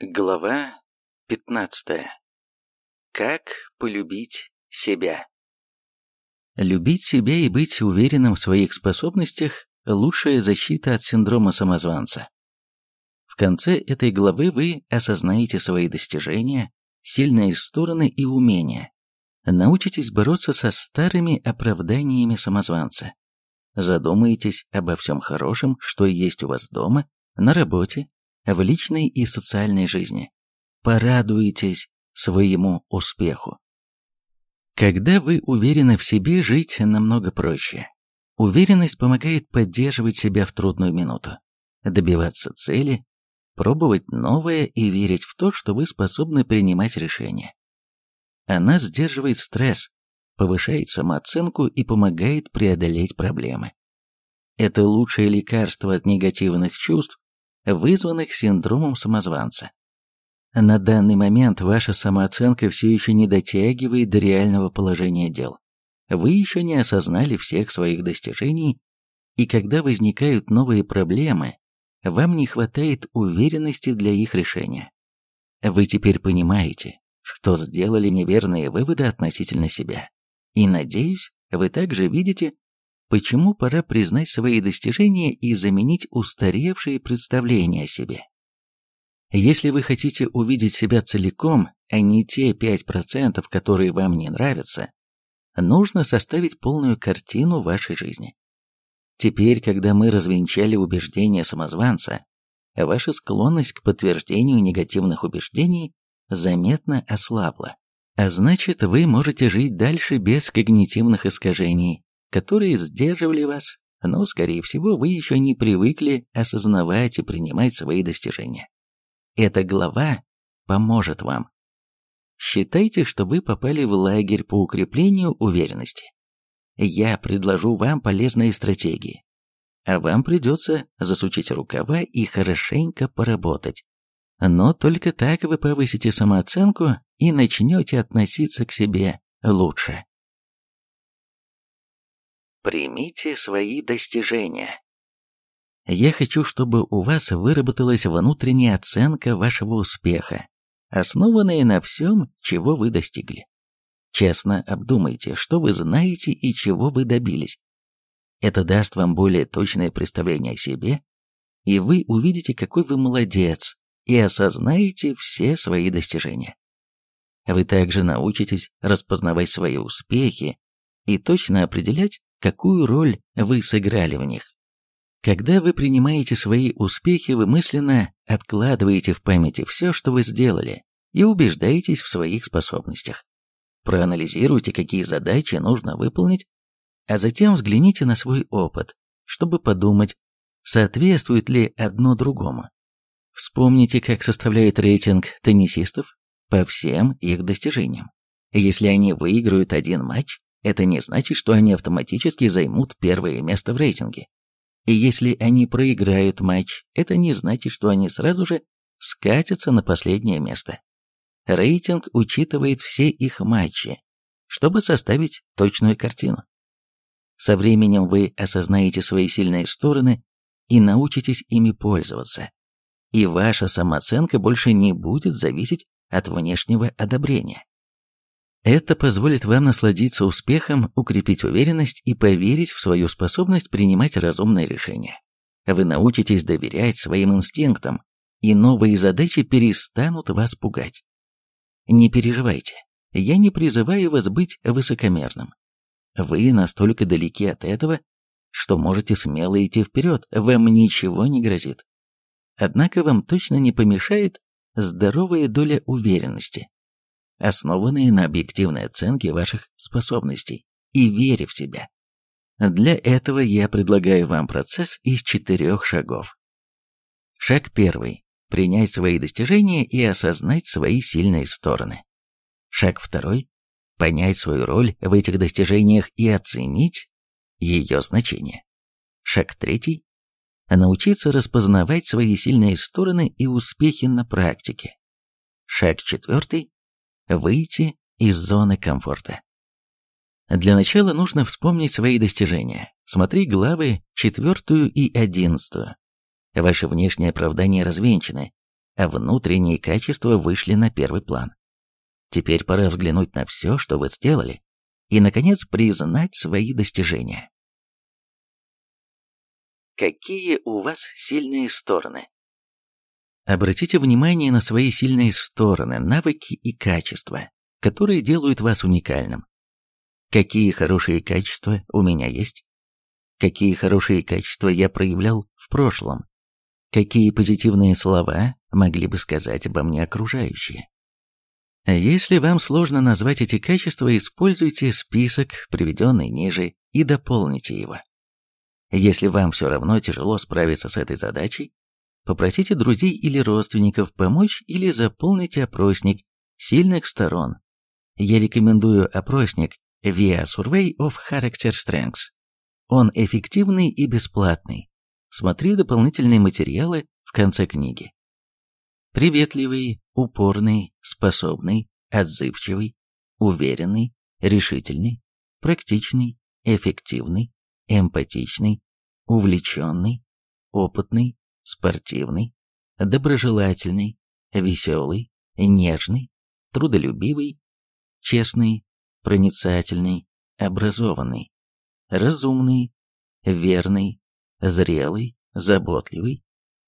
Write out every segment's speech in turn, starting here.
Глава 15. Как полюбить себя? Любить себя и быть уверенным в своих способностях – лучшая защита от синдрома самозванца. В конце этой главы вы осознаете свои достижения, сильные стороны и умения. Научитесь бороться со старыми оправданиями самозванца. Задумаетесь обо всем хорошем, что есть у вас дома, на работе, в личной и социальной жизни. Порадуйтесь своему успеху. Когда вы уверены в себе, жить намного проще. Уверенность помогает поддерживать себя в трудную минуту, добиваться цели, пробовать новое и верить в то, что вы способны принимать решения. Она сдерживает стресс, повышает самооценку и помогает преодолеть проблемы. Это лучшее лекарство от негативных чувств, вызванных синдромом самозванца. На данный момент ваша самооценка все еще не дотягивает до реального положения дел. Вы еще не осознали всех своих достижений, и когда возникают новые проблемы, вам не хватает уверенности для их решения. Вы теперь понимаете, что сделали неверные выводы относительно себя. И, надеюсь, вы также видите, почему пора признать свои достижения и заменить устаревшие представления о себе. Если вы хотите увидеть себя целиком, а не те 5%, которые вам не нравятся, нужно составить полную картину вашей жизни. Теперь, когда мы развенчали убеждения самозванца, ваша склонность к подтверждению негативных убеждений заметно ослабла. А значит, вы можете жить дальше без когнитивных искажений, которые сдерживали вас, но, скорее всего, вы еще не привыкли осознавать и принимать свои достижения. Эта глава поможет вам. Считайте, что вы попали в лагерь по укреплению уверенности. Я предложу вам полезные стратегии, а вам придется засучить рукава и хорошенько поработать. Но только так вы повысите самооценку и начнете относиться к себе лучше. Примите свои достижения. Я хочу, чтобы у вас выработалась внутренняя оценка вашего успеха, основанная на всем, чего вы достигли. Честно обдумайте, что вы знаете и чего вы добились. Это даст вам более точное представление о себе, и вы увидите, какой вы молодец, и осознаете все свои достижения. Вы также научитесь распознавать свои успехи и точно определять, какую роль вы сыграли в них. Когда вы принимаете свои успехи, вы мысленно откладываете в памяти все, что вы сделали, и убеждаетесь в своих способностях. Проанализируйте, какие задачи нужно выполнить, а затем взгляните на свой опыт, чтобы подумать, соответствует ли одно другому. Вспомните, как составляет рейтинг теннисистов по всем их достижениям. Если они выиграют один матч, это не значит, что они автоматически займут первое место в рейтинге. И если они проиграют матч, это не значит, что они сразу же скатятся на последнее место. Рейтинг учитывает все их матчи, чтобы составить точную картину. Со временем вы осознаете свои сильные стороны и научитесь ими пользоваться. И ваша самооценка больше не будет зависеть от внешнего одобрения. Это позволит вам насладиться успехом, укрепить уверенность и поверить в свою способность принимать разумные решения. Вы научитесь доверять своим инстинктам, и новые задачи перестанут вас пугать. Не переживайте, я не призываю вас быть высокомерным. Вы настолько далеки от этого, что можете смело идти вперед, вам ничего не грозит. Однако вам точно не помешает здоровая доля уверенности, основанные на объективной оценке ваших способностей и вере в себя. Для этого я предлагаю вам процесс из четырех шагов. Шаг первый. Принять свои достижения и осознать свои сильные стороны. Шаг второй. Понять свою роль в этих достижениях и оценить ее значение. Шаг третий. Научиться распознавать свои сильные стороны и успехи на практике. Шаг четвертый выйти из зоны комфорта. Для начала нужно вспомнить свои достижения. Смотри главы четвертую и одиннадцатую. Ваши внешние оправдания развенчаны, а внутренние качества вышли на первый план. Теперь пора взглянуть на все, что вы сделали, и, наконец, признать свои достижения. Какие у вас сильные стороны? Обратите внимание на свои сильные стороны, навыки и качества, которые делают вас уникальным. Какие хорошие качества у меня есть? Какие хорошие качества я проявлял в прошлом? Какие позитивные слова могли бы сказать обо мне окружающие? Если вам сложно назвать эти качества, используйте список, приведенный ниже, и дополните его. Если вам все равно тяжело справиться с этой задачей, попросите друзей или родственников помочь или заполните опросник сильных сторон. Я рекомендую опросник Via Survey of Character Strengths. Он эффективный и бесплатный. Смотри дополнительные материалы в конце книги. Приветливый, упорный, способный, отзывчивый, уверенный, решительный, практичный, эффективный, эмпатичный, увлеченный, опытный, спортивный, доброжелательный, веселый, нежный, трудолюбивый, честный, проницательный, образованный, разумный, верный, зрелый, заботливый,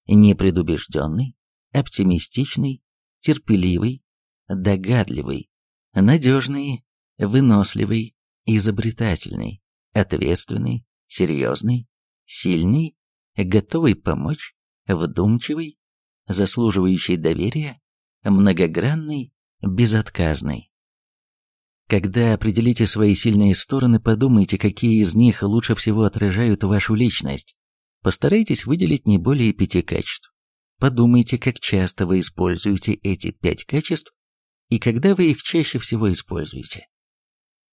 непредубежденный, оптимистичный, терпеливый, догадливый, надежный, выносливый, изобретательный, ответственный, серьезный, сильный, готовый помочь, вдумчивый, заслуживающий доверия, многогранный, безотказный. Когда определите свои сильные стороны, подумайте, какие из них лучше всего отражают вашу личность. Постарайтесь выделить не более пяти качеств. Подумайте, как часто вы используете эти пять качеств и когда вы их чаще всего используете.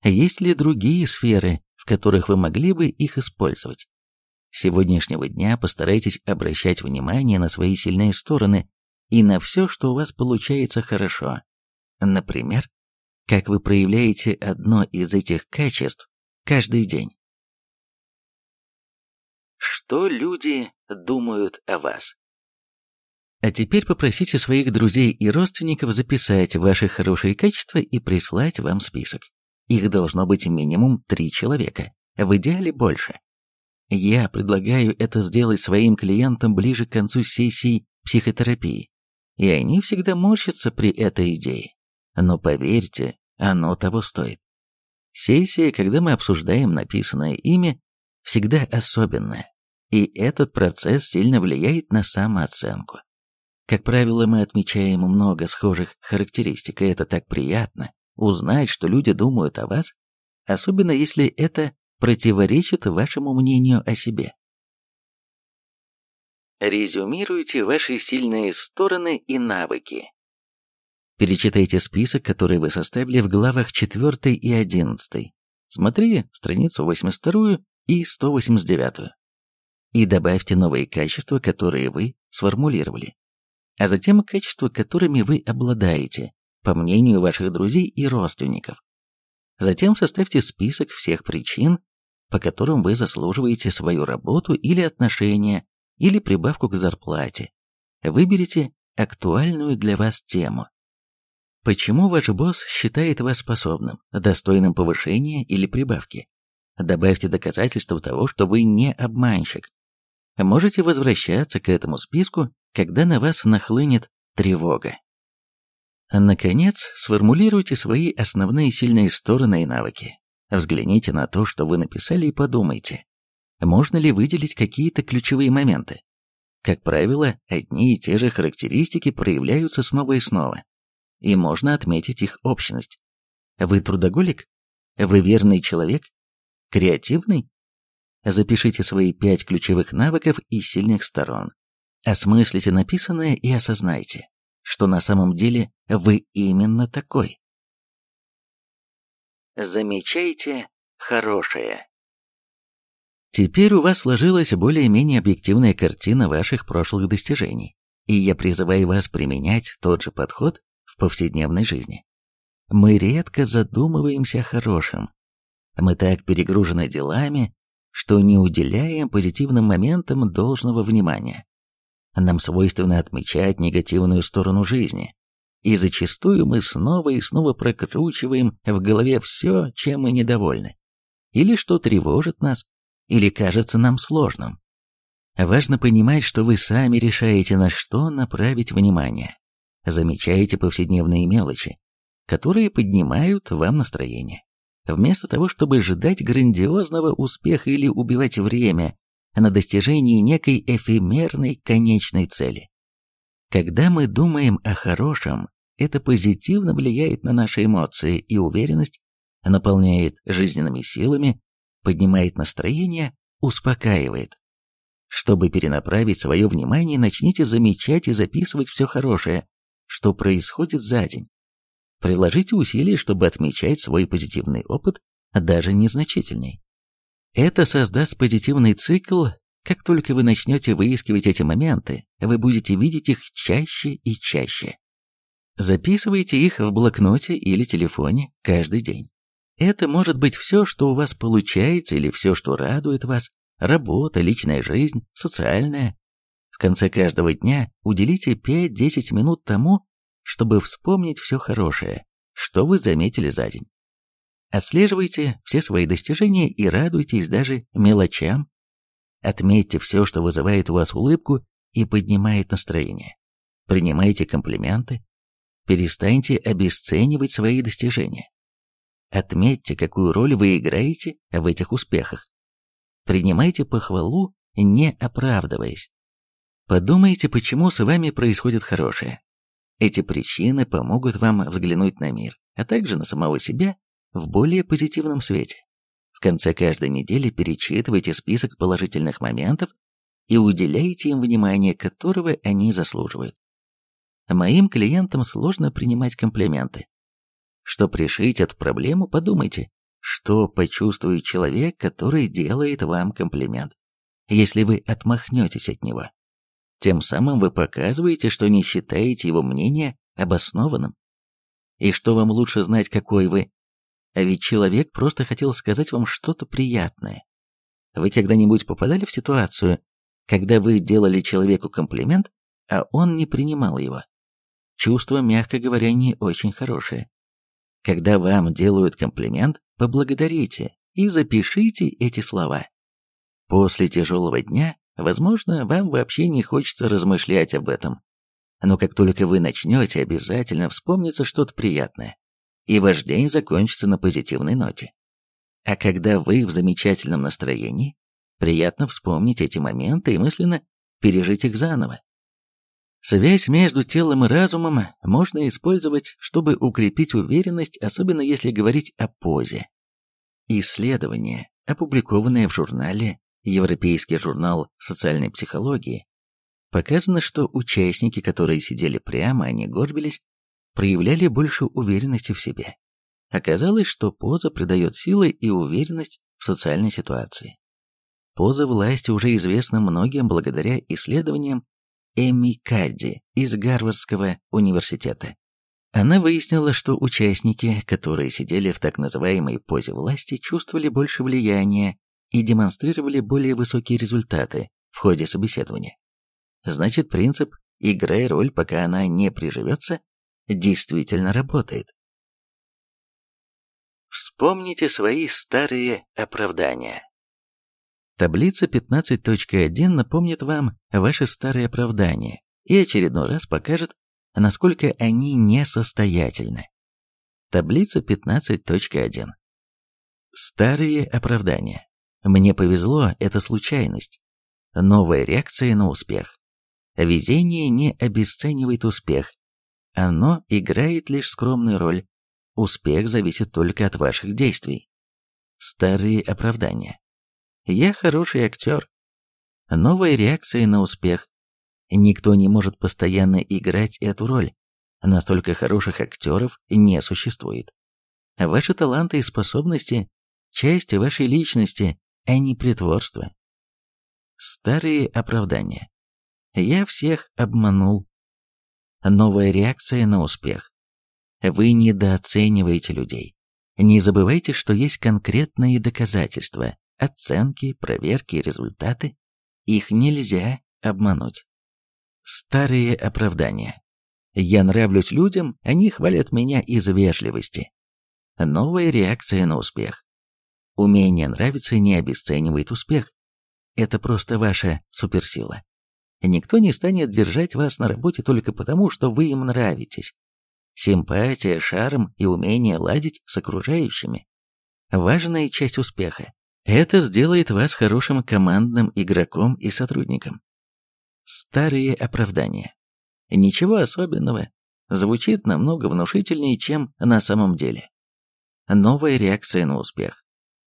Есть ли другие сферы, в которых вы могли бы их использовать? Сегодняшнего дня постарайтесь обращать внимание на свои сильные стороны и на все, что у вас получается хорошо. Например, как вы проявляете одно из этих качеств каждый день. Что люди думают о вас? А теперь попросите своих друзей и родственников записать ваши хорошие качества и прислать вам список. Их должно быть минимум три человека, в идеале больше. Я предлагаю это сделать своим клиентам ближе к концу сессии психотерапии, и они всегда морщатся при этой идее. Но поверьте, оно того стоит. Сессия, когда мы обсуждаем написанное имя, всегда особенная, и этот процесс сильно влияет на самооценку. Как правило, мы отмечаем много схожих характеристик, и это так приятно узнать, что люди думают о вас, особенно если это противоречит вашему мнению о себе. Резюмируйте ваши сильные стороны и навыки. Перечитайте список, который вы составили в главах 4 и 11. Смотри страницу 82 и 189. И добавьте новые качества, которые вы сформулировали. А затем качества, которыми вы обладаете, по мнению ваших друзей и родственников. Затем составьте список всех причин, по которым вы заслуживаете свою работу или отношения, или прибавку к зарплате. Выберите актуальную для вас тему. Почему ваш босс считает вас способным, достойным повышения или прибавки? Добавьте доказательства того, что вы не обманщик. Можете возвращаться к этому списку, когда на вас нахлынет тревога. Наконец, сформулируйте свои основные сильные стороны и навыки. Взгляните на то, что вы написали, и подумайте, можно ли выделить какие-то ключевые моменты. Как правило, одни и те же характеристики проявляются снова и снова и можно отметить их общность. Вы трудоголик? Вы верный человек? Креативный? Запишите свои пять ключевых навыков и сильных сторон. Осмыслите написанное и осознайте, что на самом деле вы именно такой. Замечайте хорошее. Теперь у вас сложилась более-менее объективная картина ваших прошлых достижений, и я призываю вас применять тот же подход повседневной жизни. Мы редко задумываемся о хорошем. Мы так перегружены делами, что не уделяем позитивным моментам должного внимания. Нам свойственно отмечать негативную сторону жизни. И зачастую мы снова и снова прокручиваем в голове все, чем мы недовольны. Или что тревожит нас, или кажется нам сложным. Важно понимать, что вы сами решаете, на что направить внимание. Замечаете повседневные мелочи, которые поднимают вам настроение. Вместо того, чтобы ожидать грандиозного успеха или убивать время на достижении некой эфемерной конечной цели. Когда мы думаем о хорошем, это позитивно влияет на наши эмоции и уверенность, наполняет жизненными силами, поднимает настроение, успокаивает. Чтобы перенаправить свое внимание, начните замечать и записывать все хорошее, что происходит за день. Приложите усилия, чтобы отмечать свой позитивный опыт, даже незначительный. Это создаст позитивный цикл. Как только вы начнете выискивать эти моменты, вы будете видеть их чаще и чаще. Записывайте их в блокноте или телефоне каждый день. Это может быть все, что у вас получается, или все, что радует вас, работа, личная жизнь, социальная. В конце каждого дня уделите 5-10 минут тому, чтобы вспомнить все хорошее, что вы заметили за день. Отслеживайте все свои достижения и радуйтесь даже мелочам. Отметьте все, что вызывает у вас улыбку и поднимает настроение. Принимайте комплименты. Перестаньте обесценивать свои достижения. Отметьте, какую роль вы играете в этих успехах. Принимайте похвалу, не оправдываясь. Подумайте, почему с вами происходит хорошее. Эти причины помогут вам взглянуть на мир, а также на самого себя в более позитивном свете. В конце каждой недели перечитывайте список положительных моментов и уделяйте им внимание, которого они заслуживают. Моим клиентам сложно принимать комплименты. Чтобы решить эту проблему, подумайте, что почувствует человек, который делает вам комплимент, если вы отмахнетесь от него? Тем самым вы показываете, что не считаете его мнение обоснованным. И что вам лучше знать, какой вы. А ведь человек просто хотел сказать вам что-то приятное. Вы когда-нибудь попадали в ситуацию, когда вы делали человеку комплимент, а он не принимал его? Чувство, мягко говоря, не очень хорошее. Когда вам делают комплимент, поблагодарите и запишите эти слова. После тяжелого дня, возможно, вам вообще не хочется размышлять об этом. Но как только вы начнете, обязательно вспомнится что-то приятное, и ваш день закончится на позитивной ноте. А когда вы в замечательном настроении, приятно вспомнить эти моменты и мысленно пережить их заново. Связь между телом и разумом можно использовать, чтобы укрепить уверенность, особенно если говорить о позе. Исследование, опубликованное в журнале Европейский журнал социальной психологии, показано, что участники, которые сидели прямо, а не горбились, проявляли больше уверенности в себе. Оказалось, что поза придает силы и уверенность в социальной ситуации. Поза власти уже известна многим благодаря исследованиям Эми Кадди из Гарвардского университета. Она выяснила, что участники, которые сидели в так называемой позе власти, чувствовали больше влияния и демонстрировали более высокие результаты в ходе собеседования. Значит, принцип «играй роль, пока она не приживется» действительно работает. Вспомните свои старые оправдания. Таблица 15.1 напомнит вам ваши старые оправдания и очередной раз покажет, насколько они несостоятельны. Таблица 15.1. Старые оправдания. Мне повезло, это случайность. Новая реакция на успех. Везение не обесценивает успех. Оно играет лишь скромную роль. Успех зависит только от ваших действий. Старые оправдания. Я хороший актер. Новая реакция на успех. Никто не может постоянно играть эту роль. Настолько хороших актеров не существует. Ваши таланты и способности – часть вашей личности, а не притворство. Старые оправдания. Я всех обманул. Новая реакция на успех. Вы недооцениваете людей. Не забывайте, что есть конкретные доказательства, оценки, проверки, результаты. Их нельзя обмануть. Старые оправдания. Я нравлюсь людям, они хвалят меня из вежливости. Новая реакция на успех. Умение нравиться не обесценивает успех. Это просто ваша суперсила. Никто не станет держать вас на работе только потому, что вы им нравитесь. Симпатия, шарм и умение ладить с окружающими – важная часть успеха. Это сделает вас хорошим командным игроком и сотрудником. Старые оправдания. Ничего особенного. Звучит намного внушительнее, чем на самом деле. Новая реакция на успех.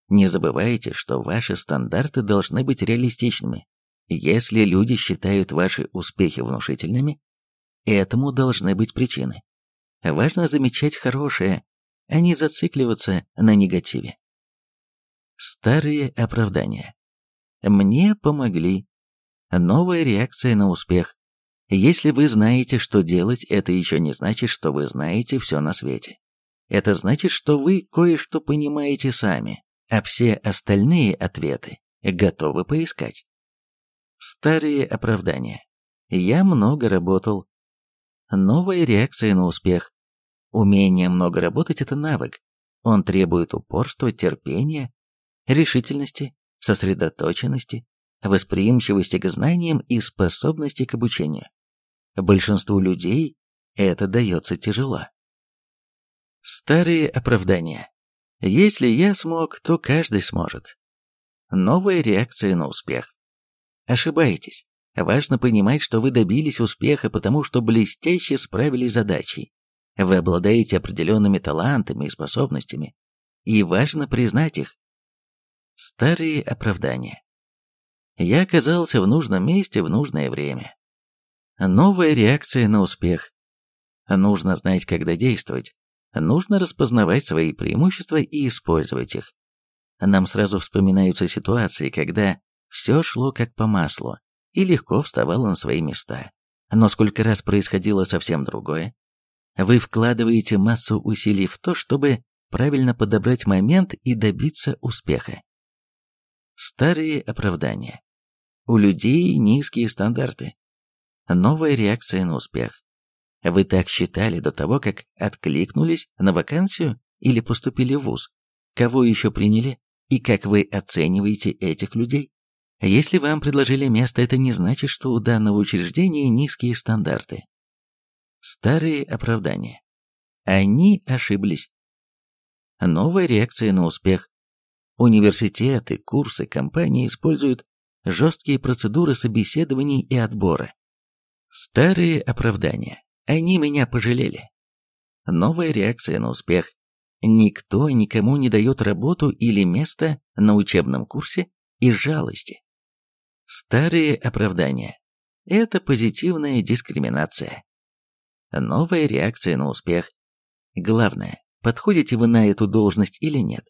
Не забывайте, что ваши стандарты должны быть реалистичными. Если люди считают ваши успехи внушительными, этому должны быть причины. Важно замечать хорошее, а не зацикливаться на негативе. Старые оправдания. Мне помогли. Новая реакция на успех. Если вы знаете, что делать, это еще не значит, что вы знаете все на свете. Это значит, что вы кое-что понимаете сами, а все остальные ответы готовы поискать. Старые оправдания. Я много работал. Новая реакция на успех. Умение много работать – это навык. Он требует упорства, терпения, решительности, сосредоточенности, восприимчивости к знаниям и способности к обучению. Большинству людей это дается тяжело. Старые оправдания. Если я смог, то каждый сможет. Новая реакция на успех. Ошибаетесь. Важно понимать, что вы добились успеха, потому что блестяще справились задачей. Вы обладаете определенными талантами и способностями, и важно признать их. Старые оправдания. Я оказался в нужном месте в нужное время. Новая реакция на успех. Нужно знать, когда действовать. Нужно распознавать свои преимущества и использовать их. Нам сразу вспоминаются ситуации, когда все шло как по маслу и легко вставало на свои места. Но сколько раз происходило совсем другое. Вы вкладываете массу усилий в то, чтобы правильно подобрать момент и добиться успеха. Старые оправдания. У людей низкие стандарты. Новая реакция на успех. Вы так считали до того, как откликнулись на вакансию или поступили в ВУЗ? Кого еще приняли? И как вы оцениваете этих людей? Если вам предложили место, это не значит, что у данного учреждения низкие стандарты. Старые оправдания. Они ошиблись. Новая реакция на успех. Университеты, курсы, компании используют жесткие процедуры собеседований и отбора. Старые оправдания. Они меня пожалели. Новая реакция на успех. Никто никому не дает работу или место на учебном курсе из жалости. Старые оправдания. Это позитивная дискриминация. Новая реакция на успех. Главное, подходите вы на эту должность или нет.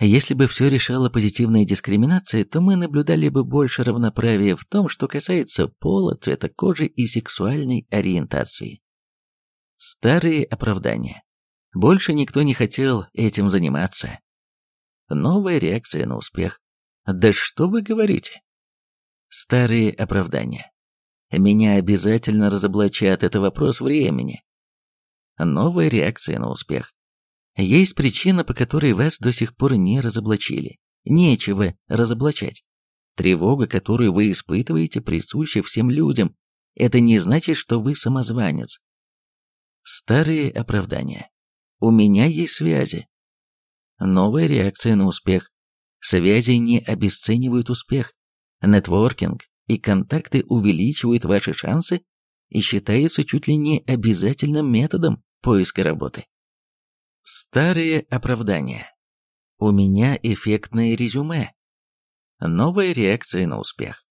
Если бы все решала позитивная дискриминация, то мы наблюдали бы больше равноправия в том, что касается пола, цвета кожи и сексуальной ориентации. Старые оправдания. Больше никто не хотел этим заниматься. Новая реакция на успех. Да что вы говорите? Старые оправдания. Меня обязательно разоблачат, это вопрос времени. Новая реакция на успех. Есть причина, по которой вас до сих пор не разоблачили. Нечего разоблачать. Тревога, которую вы испытываете, присуща всем людям. Это не значит, что вы самозванец. Старые оправдания. У меня есть связи. Новая реакция на успех. Связи не обесценивают успех. Нетворкинг и контакты увеличивают ваши шансы и считаются чуть ли не обязательным методом поиска работы. Старые оправдания. У меня эффектное резюме. Новая реакция на успех.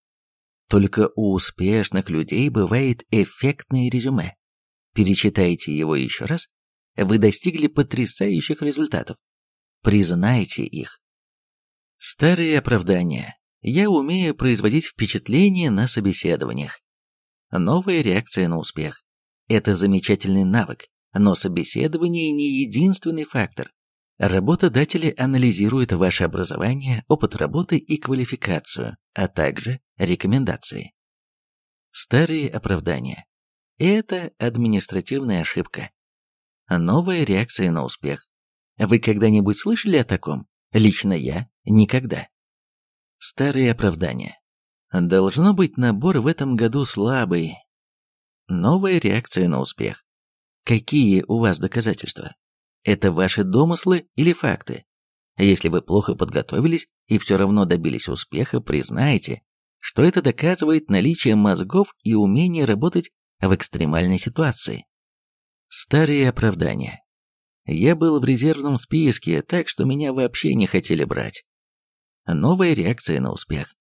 Только у успешных людей бывает эффектное резюме. Перечитайте его еще раз. Вы достигли потрясающих результатов. Признайте их. Старые оправдания. Я умею производить впечатление на собеседованиях. Новая реакция на успех. Это замечательный навык, но собеседование не единственный фактор. Работодатели анализируют ваше образование, опыт работы и квалификацию, а также рекомендации. Старые оправдания. Это административная ошибка. Новая реакция на успех. Вы когда-нибудь слышали о таком? Лично я никогда. Старые оправдания. Должно быть набор в этом году слабый. Новая реакция на успех. Какие у вас доказательства? Это ваши домыслы или факты? Если вы плохо подготовились и все равно добились успеха, признайте, что это доказывает наличие мозгов и умение работать в экстремальной ситуации. Старые оправдания. Я был в резервном списке, так что меня вообще не хотели брать. Новая реакция на успех.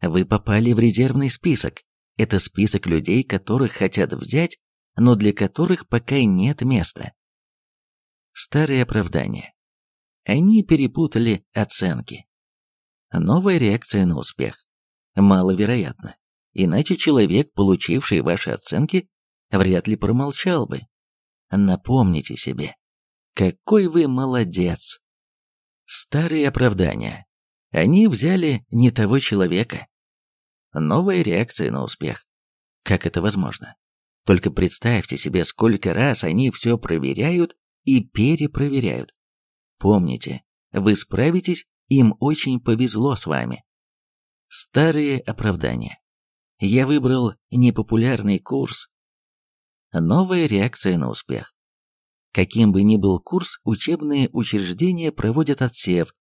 Вы попали в резервный список. Это список людей, которых хотят взять, но для которых пока нет места. Старые оправдания. Они перепутали оценки. Новая реакция на успех. Маловероятно. Иначе человек, получивший ваши оценки, вряд ли промолчал бы. Напомните себе, какой вы молодец. Старые оправдания. Они взяли не того человека. Новая реакция на успех. Как это возможно? Только представьте себе, сколько раз они все проверяют и перепроверяют. Помните, вы справитесь, им очень повезло с вами. Старые оправдания. Я выбрал непопулярный курс. Новая реакция на успех. Каким бы ни был курс, учебные учреждения проводят отсев.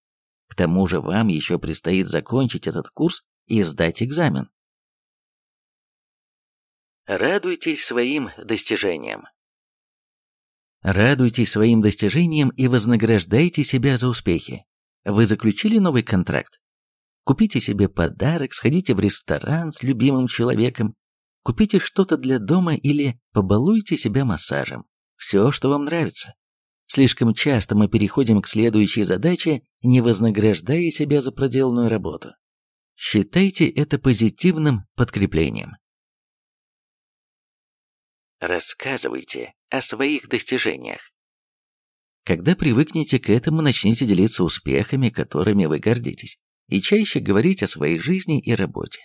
К тому же вам еще предстоит закончить этот курс и сдать экзамен. Радуйтесь своим достижениям. Радуйтесь своим достижениям и вознаграждайте себя за успехи. Вы заключили новый контракт? Купите себе подарок, сходите в ресторан с любимым человеком, купите что-то для дома или побалуйте себя массажем. Все, что вам нравится. Слишком часто мы переходим к следующей задаче, не вознаграждая себя за проделанную работу. Считайте это позитивным подкреплением. Рассказывайте о своих достижениях. Когда привыкнете к этому, начните делиться успехами, которыми вы гордитесь и чаще говорить о своей жизни и работе.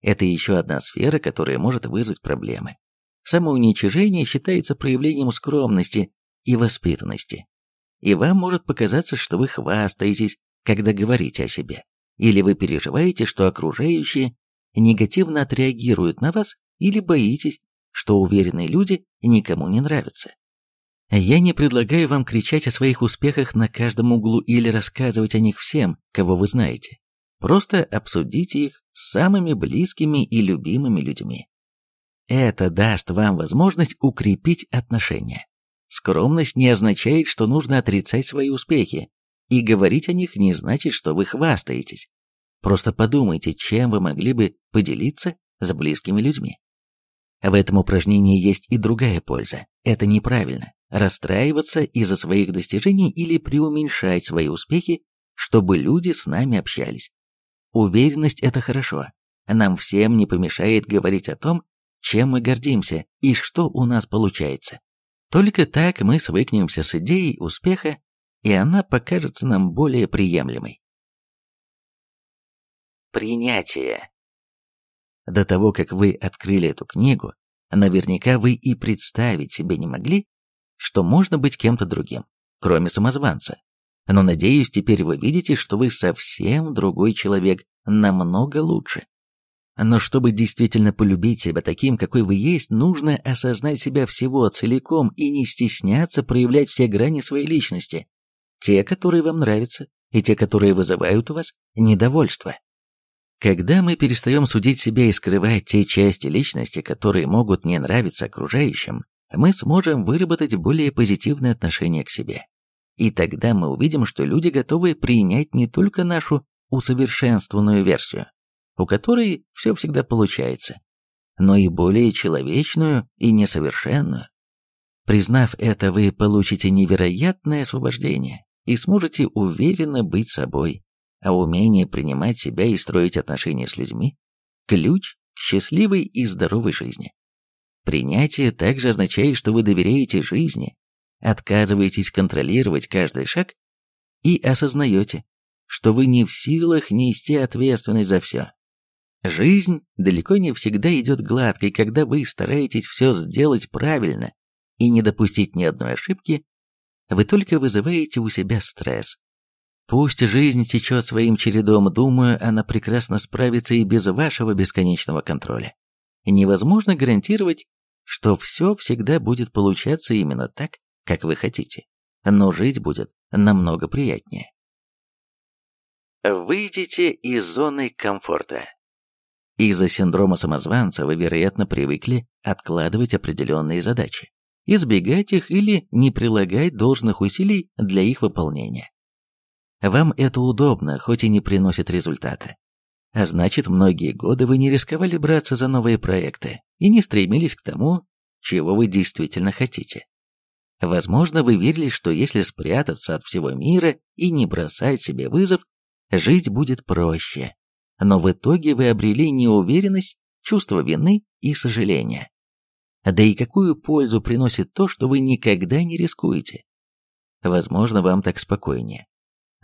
Это еще одна сфера, которая может вызвать проблемы. Самоуничижение считается проявлением скромности и воспитанности. И вам может показаться, что вы хвастаетесь, когда говорите о себе. Или вы переживаете, что окружающие негативно отреагируют на вас, или боитесь, что уверенные люди никому не нравятся. Я не предлагаю вам кричать о своих успехах на каждом углу или рассказывать о них всем, кого вы знаете. Просто обсудите их с самыми близкими и любимыми людьми. Это даст вам возможность укрепить отношения. Скромность не означает, что нужно отрицать свои успехи, и говорить о них не значит, что вы хвастаетесь. Просто подумайте, чем вы могли бы поделиться с близкими людьми. В этом упражнении есть и другая польза. Это неправильно. Расстраиваться из-за своих достижений или преуменьшать свои успехи, чтобы люди с нами общались. Уверенность – это хорошо. Нам всем не помешает говорить о том, чем мы гордимся и что у нас получается. Только так мы свыкнемся с идеей успеха, и она покажется нам более приемлемой. Принятие. До того, как вы открыли эту книгу, наверняка вы и представить себе не могли, что можно быть кем-то другим, кроме самозванца, но надеюсь, теперь вы видите, что вы совсем другой человек, намного лучше. Но чтобы действительно полюбить себя таким, какой вы есть, нужно осознать себя всего целиком и не стесняться проявлять все грани своей личности. Те, которые вам нравятся, и те, которые вызывают у вас недовольство. Когда мы перестаем судить себя и скрывать те части личности, которые могут не нравиться окружающим, мы сможем выработать более позитивное отношение к себе. И тогда мы увидим, что люди готовы принять не только нашу усовершенствованную версию, у которой все всегда получается, но и более человечную и несовершенную. Признав это, вы получите невероятное освобождение и сможете уверенно быть собой, а умение принимать себя и строить отношения с людьми – ключ к счастливой и здоровой жизни. Принятие также означает, что вы доверяете жизни отказываетесь контролировать каждый шаг и осознаете, что вы не в силах нести ответственность за все. Жизнь далеко не всегда идет гладко, и когда вы стараетесь все сделать правильно и не допустить ни одной ошибки, вы только вызываете у себя стресс. Пусть жизнь течет своим чередом, думаю, она прекрасно справится и без вашего бесконечного контроля. Невозможно гарантировать, что все всегда будет получаться именно так, как вы хотите, но жить будет намного приятнее. Выйдите из зоны комфорта. Из-за синдрома самозванца вы, вероятно, привыкли откладывать определенные задачи, избегать их или не прилагать должных усилий для их выполнения. Вам это удобно, хоть и не приносит результата. А значит, многие годы вы не рисковали браться за новые проекты и не стремились к тому, чего вы действительно хотите. Возможно, вы верили, что если спрятаться от всего мира и не бросать себе вызов, жить будет проще но в итоге вы обрели неуверенность, чувство вины и сожаления. Да и какую пользу приносит то, что вы никогда не рискуете? Возможно, вам так спокойнее.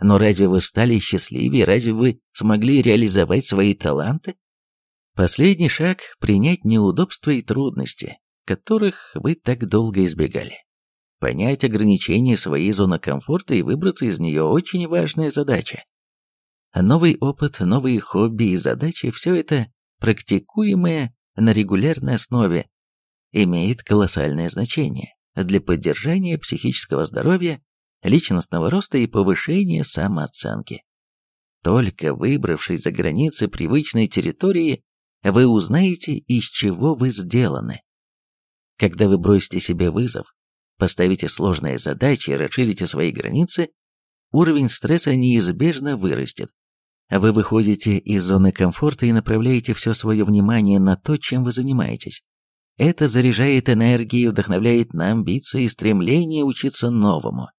Но разве вы стали счастливее, разве вы смогли реализовать свои таланты? Последний шаг – принять неудобства и трудности, которых вы так долго избегали. Понять ограничения своей зоны комфорта и выбраться из нее – очень важная задача. Новый опыт, новые хобби и задачи – все это, практикуемое на регулярной основе, имеет колоссальное значение для поддержания психического здоровья, личностного роста и повышения самооценки. Только выбравшись за границы привычной территории, вы узнаете, из чего вы сделаны. Когда вы бросите себе вызов, поставите сложные задачи и расширите свои границы, уровень стресса неизбежно вырастет. Вы выходите из зоны комфорта и направляете все свое внимание на то, чем вы занимаетесь. Это заряжает энергией, вдохновляет на амбиции и стремление учиться новому.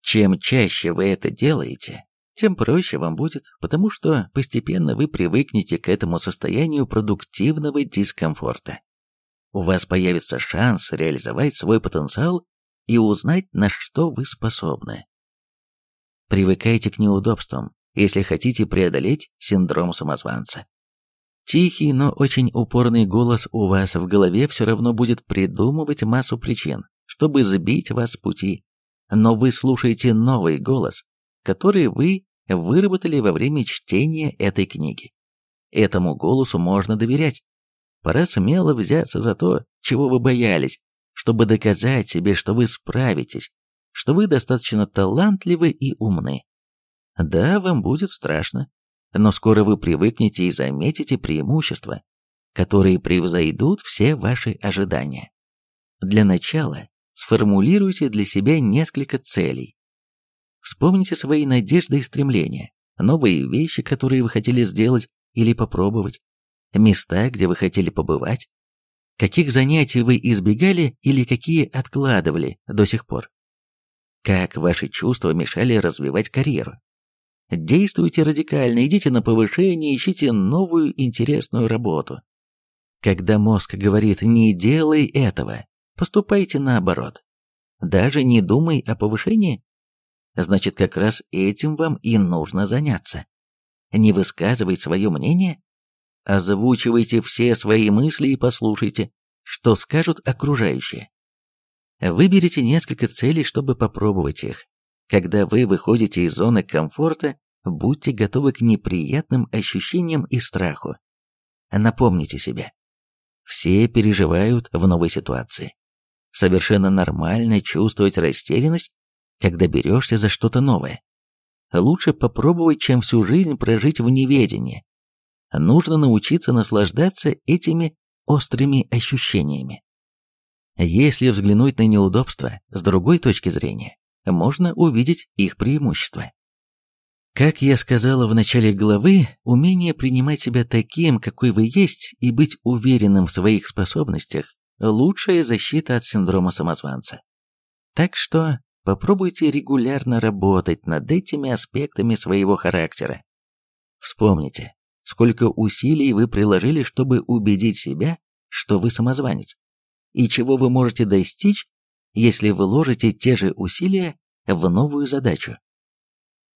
Чем чаще вы это делаете, тем проще вам будет, потому что постепенно вы привыкнете к этому состоянию продуктивного дискомфорта. У вас появится шанс реализовать свой потенциал и узнать, на что вы способны. Привыкайте к неудобствам, если хотите преодолеть синдром самозванца. Тихий, но очень упорный голос у вас в голове все равно будет придумывать массу причин, чтобы сбить вас с пути. Но вы слушаете новый голос, который вы выработали во время чтения этой книги. Этому голосу можно доверять. Пора смело взяться за то, чего вы боялись, чтобы доказать себе, что вы справитесь, что вы достаточно талантливы и умны. Да, вам будет страшно, но скоро вы привыкнете и заметите преимущества, которые превзойдут все ваши ожидания. Для начала сформулируйте для себя несколько целей. Вспомните свои надежды и стремления, новые вещи, которые вы хотели сделать или попробовать, места, где вы хотели побывать, каких занятий вы избегали или какие откладывали до сих пор, как ваши чувства мешали развивать карьеру, Действуйте радикально, идите на повышение, ищите новую интересную работу. Когда мозг говорит «не делай этого», поступайте наоборот. Даже не думай о повышении. Значит, как раз этим вам и нужно заняться. Не высказывай свое мнение, озвучивайте все свои мысли и послушайте, что скажут окружающие. Выберите несколько целей, чтобы попробовать их. Когда вы выходите из зоны комфорта, будьте готовы к неприятным ощущениям и страху. Напомните себе. Все переживают в новой ситуации. Совершенно нормально чувствовать растерянность, когда берешься за что-то новое. Лучше попробовать, чем всю жизнь прожить в неведении. Нужно научиться наслаждаться этими острыми ощущениями. Если взглянуть на неудобства с другой точки зрения, можно увидеть их преимущества. Как я сказала в начале главы, умение принимать себя таким, какой вы есть, и быть уверенным в своих способностях – лучшая защита от синдрома самозванца. Так что попробуйте регулярно работать над этими аспектами своего характера. Вспомните, сколько усилий вы приложили, чтобы убедить себя, что вы самозванец, и чего вы можете достичь, если вложите те же усилия в новую задачу.